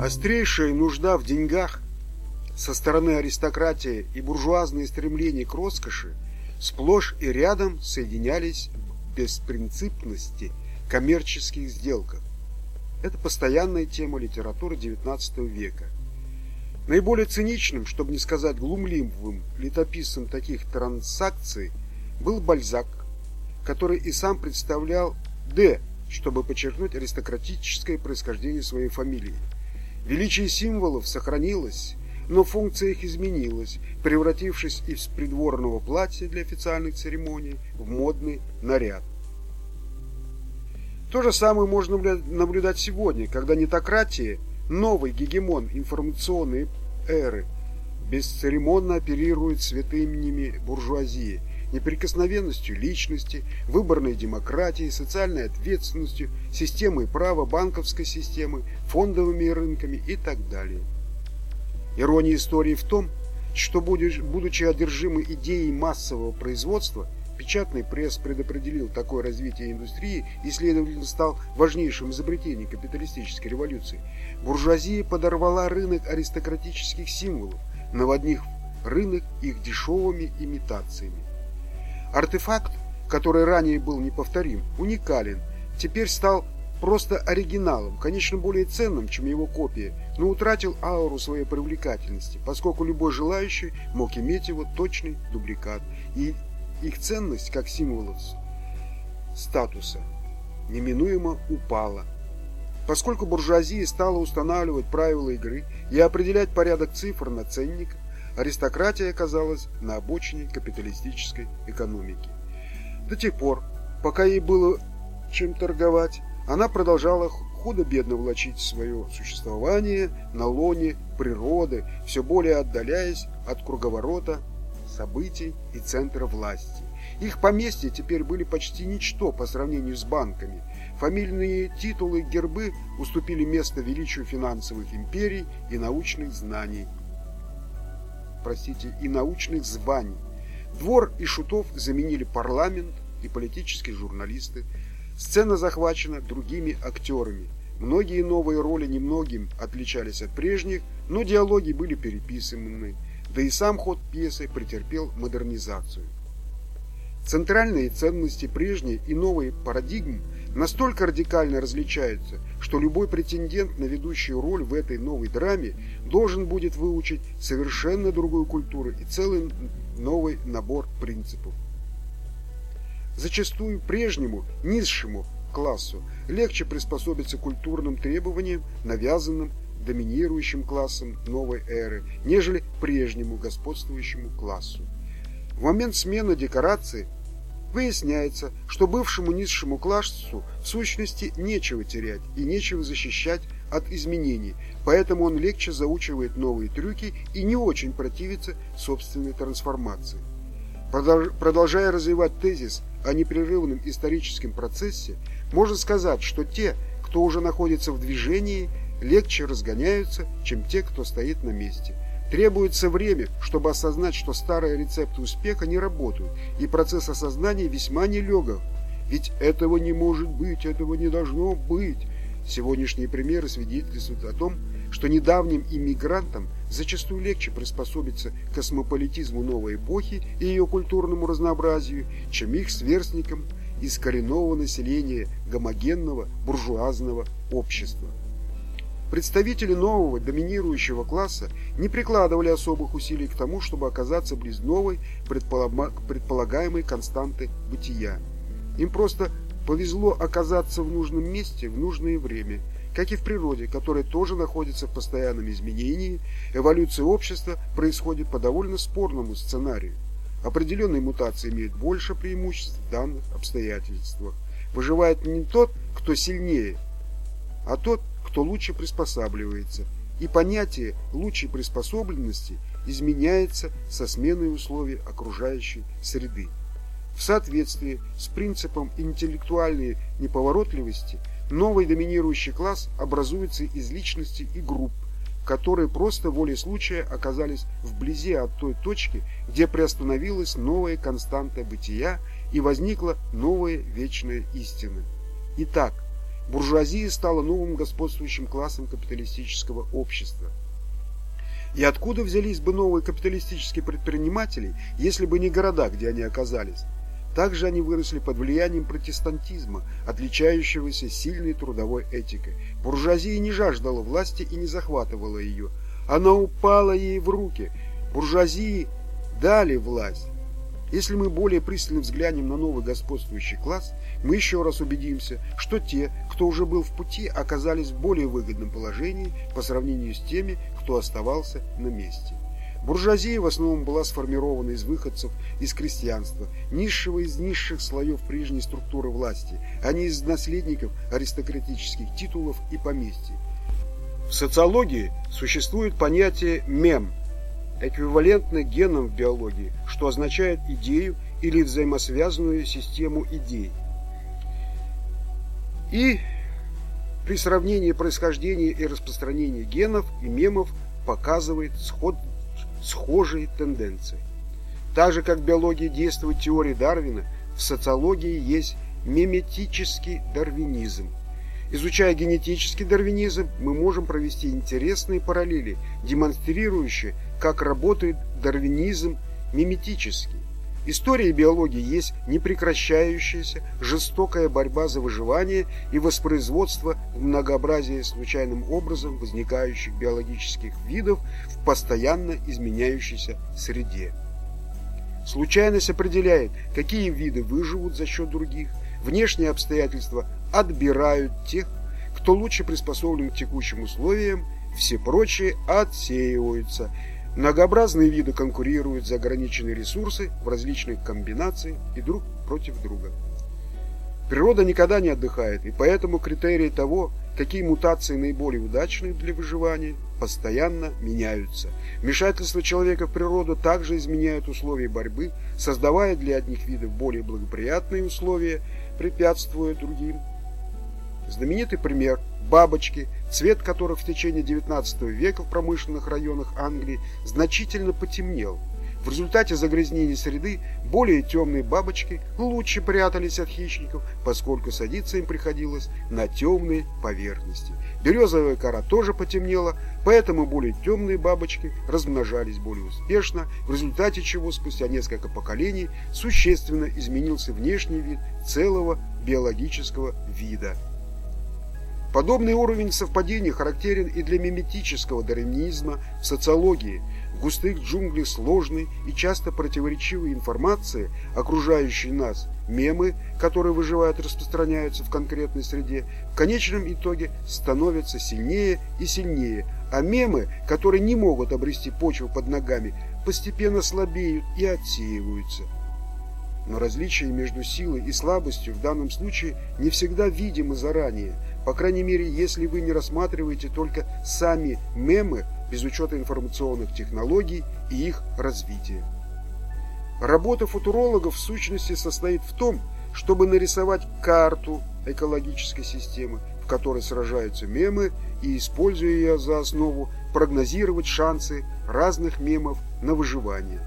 Острейшая нужда в деньгах со стороны аристократии и буржуазные стремления к роскоши сплошь и рядом соединялись в беспринципности коммерческих сделках. Это постоянная тема литературы XIX века. Наиболее циничным, чтобы не сказать глумливым летописцем таких транзакций был Бальзак, который и сам представлял Д, чтобы подчеркнуть аристократическое происхождение своей фамилии. Величие символов сохранилось, но функция их изменилась, превратившись из придворного платья для официальных церемоний в модный наряд. То же самое можно наблюдать сегодня, когда нетократия, новый гегемон информационной эры, бесцеремонно оперирует святыми буржуазии, неприкосновенностью личности, выборной демократией, социальной ответственностью, системой права, банковской системой, фондовыми рынками и так далее. Ирония истории в том, что, будучи одержимой идеей массового производства, печатный пресс предопределил такое развитие индустрии и, следовательно, стал важнейшим изобретением капиталистической революции, буржуазия подорвала рынок аристократических символов, наводнив рынок их дешевыми имитациями. Артефакт, который ранее был неповторим, уникален, теперь стал просто оригиналом, конечно, более ценным, чем его копия, но утратил ауру своей привлекательности, поскольку любой желающий мог иметь его точный дубликат, и их ценность как символов статуса неминуемо упала. Поскольку буржуазия стала устанавливать правила игры и определять порядок цифр на ценниках, аристократия оказалась на обочине капиталистической экономики. До тех пор, пока ей было чем торговать, она продолжала худо-бедно влачить свое существование на лоне природы, все более отдаляясь от круговорота событий и центра власти. Их поместья теперь были почти ничто по сравнению с банками. Фамильные титулы и гербы уступили место величию финансовых империй и научных знаний – простите, и научных званий. Двор и шутов заменили парламент и политические журналисты. Сцена захвачена другими актерами. Многие новые роли немногим отличались от прежних, но диалоги были переписаны, да и сам ход пьесы претерпел модернизацию. Центральные ценности прежней и новой парадигмы настолько радикально различаются, что любой претендент на ведущую роль в этой новой драме должен будет выучить совершенно другую культуру и целый новый набор принципов. Зачастую прежнему, низшему классу легче приспособиться к культурным требованиям, навязанным доминирующим классом новой эры, нежели прежнему господствующему классу. В момент смены декорации Выясняется, что бывшему низшему классу в сущности нечего терять и нечего защищать от изменений, поэтому он легче заучивает новые трюки и не очень противится собственной трансформации. Продолжая развивать тезис о непрерывном историческом процессе, можно сказать, что те, кто уже находится в движении, легче разгоняются, чем те, кто стоит на месте – Требуется время, чтобы осознать, что старые рецепты успеха не работают, и процесс осознания весьма нелегок. Ведь этого не может быть, этого не должно быть. Сегодняшние примеры свидетельствуют о том, что недавним иммигрантам зачастую легче приспособиться к космополитизму новой эпохи и ее культурному разнообразию, чем их сверстникам из коренного населения гомогенного буржуазного общества. Представители нового доминирующего класса не прикладывали особых усилий к тому, чтобы оказаться близ новой предполагаемой константы бытия. Им просто повезло оказаться в нужном месте в нужное время, как и в природе, которая тоже находится в постоянном изменении, эволюция общества происходит по довольно спорному сценарию. Определенные мутации имеют больше преимуществ в данных обстоятельствах. Выживает не тот, кто сильнее, а тот, кто лучше приспосабливается, и понятие лучшей приспособленности изменяется со сменой условий окружающей среды. В соответствии с принципом интеллектуальной неповоротливости новый доминирующий класс образуется из личностей и групп, которые просто волей случая оказались вблизи от той точки, где приостановилась новая константа бытия и возникла новая вечная истина. Итак, буржуазия стала новым господствующим классом капиталистического общества. И откуда взялись бы новые капиталистические предприниматели, если бы не города, где они оказались? Также они выросли под влиянием протестантизма, отличающегося сильной трудовой этикой. Буржуазия не жаждала власти и не захватывала ее. Она упала ей в руки. Буржуазии дали власть. Если мы более пристально взглянем на новый господствующий класс, мы еще раз убедимся, что те, кто уже был в пути, оказались в более выгодном положении по сравнению с теми, кто оставался на месте. Буржуазия в основном была сформирована из выходцев из крестьянства, низшего из низших слоев прежней структуры власти, а не из наследников аристократических титулов и поместий. В социологии существует понятие «мем», эквивалентно генам в биологии, что означает идею или взаимосвязанную систему идей. И при сравнении происхождения и распространения генов и мемов показывает сход, схожие тенденции. Так же, как в биологии действует теория Дарвина, в социологии есть меметический дарвинизм. Изучая генетический дарвинизм, мы можем провести интересные параллели, демонстрирующие, как работает дарвинизм миметический. История биологии есть непрекращающаяся, жестокая борьба за выживание и воспроизводство многообразия случайным образом возникающих биологических видов в постоянно изменяющейся среде. Случайность определяет, какие виды выживут за счет других. Внешние обстоятельства отбирают тех, кто лучше приспособлен к текущим условиям, все прочие отсеиваются – Многообразные виды конкурируют за ограниченные ресурсы в различных комбинациях и друг против друга. Природа никогда не отдыхает, и поэтому критерии того, какие мутации наиболее удачны для выживания, постоянно меняются. Вмешательство человека в природу также изменяет условия борьбы, создавая для одних видов более благоприятные условия, препятствуя другим. Знаменитый пример – бабочки – цвет которых в течение XIX века в промышленных районах Англии значительно потемнел. В результате загрязнения среды более темные бабочки лучше прятались от хищников, поскольку садиться им приходилось на темные поверхности. Березовая кора тоже потемнела, поэтому более темные бабочки размножались более успешно, в результате чего спустя несколько поколений существенно изменился внешний вид целого биологического вида. Подобный уровень совпадения характерен и для миметического дарвинизма в социологии. В густых джунглях сложной и часто противоречивой информации, окружающей нас, мемы, которые выживают и распространяются в конкретной среде, в конечном итоге становятся сильнее и сильнее, а мемы, которые не могут обрести почву под ногами, постепенно слабеют и отсеиваются. Но различие между силой и слабостью в данном случае не всегда видимо заранее – по крайней мере, если вы не рассматриваете только сами мемы без учета информационных технологий и их развития. Работа футурологов в сущности состоит в том, чтобы нарисовать карту экологической системы, в которой сражаются мемы, и, используя ее за основу, прогнозировать шансы разных мемов на выживание.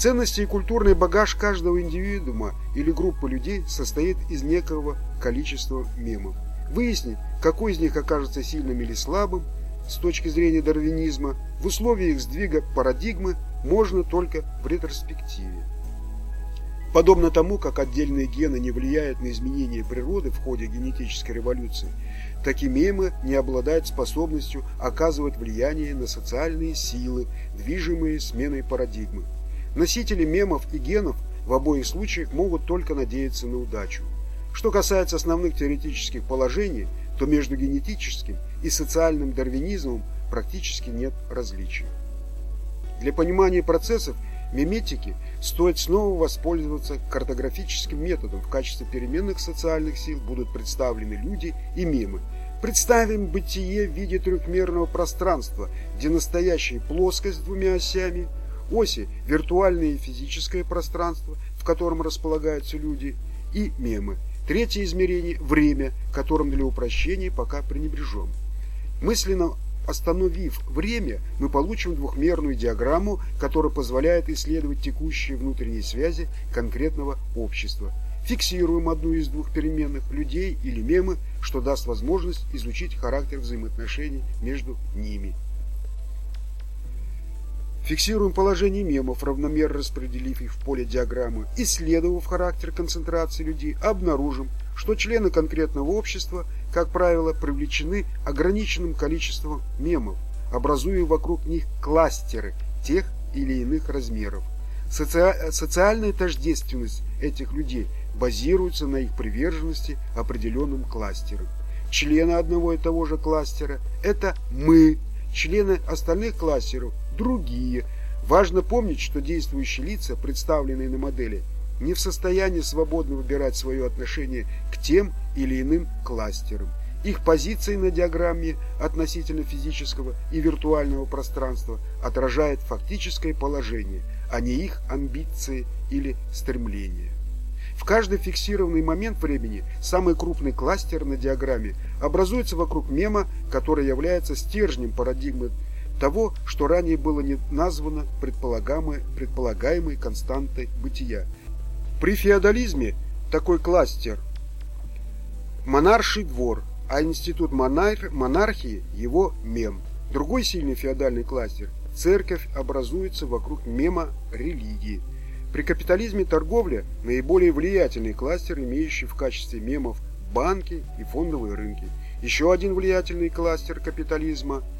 Ценности и культурный багаж каждого индивидуума или группы людей состоит из некого количества мемов. Выяснить, какой из них окажется сильным или слабым с точки зрения дарвинизма в условиях сдвига парадигмы можно только в ретроспективе. Подобно тому, как отдельные гены не влияют на изменения природы в ходе генетической революции, так и мемы не обладают способностью оказывать влияние на социальные силы, движимые сменой парадигмы. Носители мемов и генов в обоих случаях могут только надеяться на удачу. Что касается основных теоретических положений, то между генетическим и социальным дарвинизмом практически нет различий. Для понимания процессов миметики стоит снова воспользоваться картографическим методом. В качестве переменных социальных сил будут представлены люди и мемы. Представим бытие в виде трехмерного пространства, где настоящая плоскость с двумя осями, оси – виртуальное и физическое пространство, в котором располагаются люди, и мемы – Третье измерение – время, которым для упрощения пока пренебрежем. Мысленно остановив время, мы получим двухмерную диаграмму, которая позволяет исследовать текущие внутренние связи конкретного общества. Фиксируем одну из двух переменных – людей или мемы что даст возможность изучить характер взаимоотношений между ними. Фиксируем положение мемов, равномерно распределив их в поле диаграммы. Исследовав характер концентрации людей, обнаружим, что члены конкретного общества, как правило, привлечены ограниченным количеством мемов, образуя вокруг них кластеры тех или иных размеров. Соци... Социальная тождественность этих людей базируется на их приверженности определенным кластерам. Члены одного и того же кластера – это мы, члены остальных кластеров – другие. Важно помнить, что действующие лица, представленные на модели, не в состоянии свободно выбирать свое отношение к тем или иным кластерам. Их позиции на диаграмме относительно физического и виртуального пространства отражает фактическое положение, а не их амбиции или стремления. В каждый фиксированный момент времени самый крупный кластер на диаграмме образуется вокруг мема, который является стержнем парадигмы того, что ранее было не названо предполагаемой, предполагаемой константой бытия. При феодализме такой кластер – монарший двор, а институт монар монархии – его мем. Другой сильный феодальный кластер – церковь образуется вокруг мема религии. При капитализме торговля – наиболее влиятельный кластер, имеющий в качестве мемов банки и фондовые рынки. Еще один влиятельный кластер капитализма –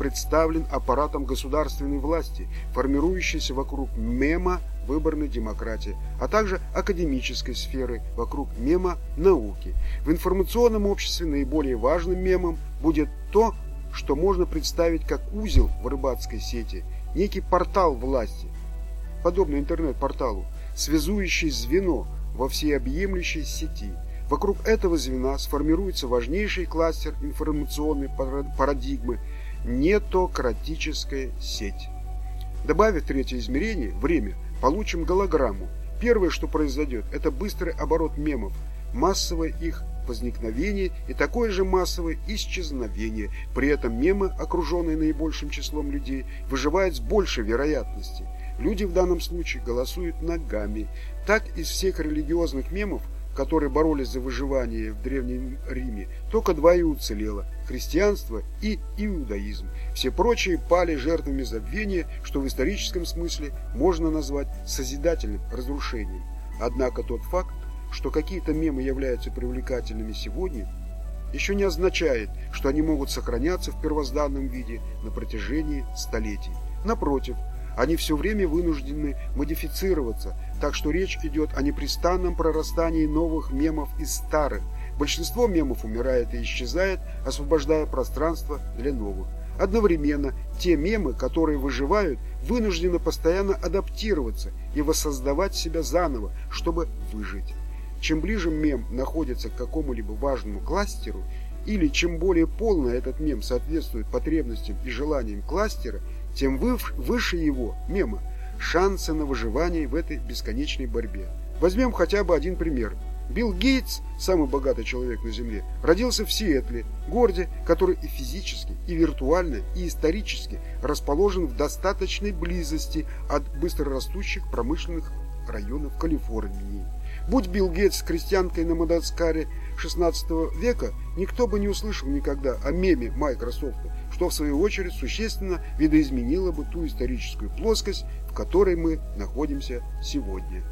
представлен аппаратом государственной власти, формирующейся вокруг мема выборной демократии, а также академической сферы вокруг мема науки. В информационном обществе наиболее важным мемом будет то, что можно представить как узел в рыбацкой сети, некий портал власти, подобно интернет-порталу, связующий звено во всеобъемлющей сети. Вокруг этого звена сформируется важнейший кластер информационной парадигмы – нетократическая сеть. Добавив третье измерение, время, получим голограмму. Первое, что произойдет, это быстрый оборот мемов, массовое их возникновение и такое же массовое исчезновение. При этом мемы, окруженные наибольшим числом людей, выживают с большей вероятностью. Люди в данном случае голосуют ногами. Так из всех религиозных мемов – которые боролись за выживание в Древнем Риме, только два и уцелело – христианство и иудаизм. Все прочие пали жертвами забвения, что в историческом смысле можно назвать созидательным разрушением. Однако тот факт, что какие-то мемы являются привлекательными сегодня, еще не означает, что они могут сохраняться в первозданном виде на протяжении столетий. Напротив, они все время вынуждены модифицироваться, так что речь идет о непрестанном прорастании новых мемов из старых. Большинство мемов умирает и исчезает, освобождая пространство для новых. Одновременно те мемы, которые выживают, вынуждены постоянно адаптироваться и воссоздавать себя заново, чтобы выжить. Чем ближе мем находится к какому-либо важному кластеру, или чем более полно этот мем соответствует потребностям и желаниям кластера, тем выше его, мема, шансы на выживание в этой бесконечной борьбе. Возьмем хотя бы один пример. Билл Гейтс, самый богатый человек на Земле, родился в Сиэтле, городе, который и физически, и виртуально, и исторически расположен в достаточной близости от быстрорастущих промышленных районов Калифорнии. Будь Билл Гейтс крестьянкой на Мадагаскаре XVI века, никто бы не услышал никогда о меме Microsoft, что в свою очередь существенно видоизменило бы ту историческую плоскость, в которой мы находимся сегодня.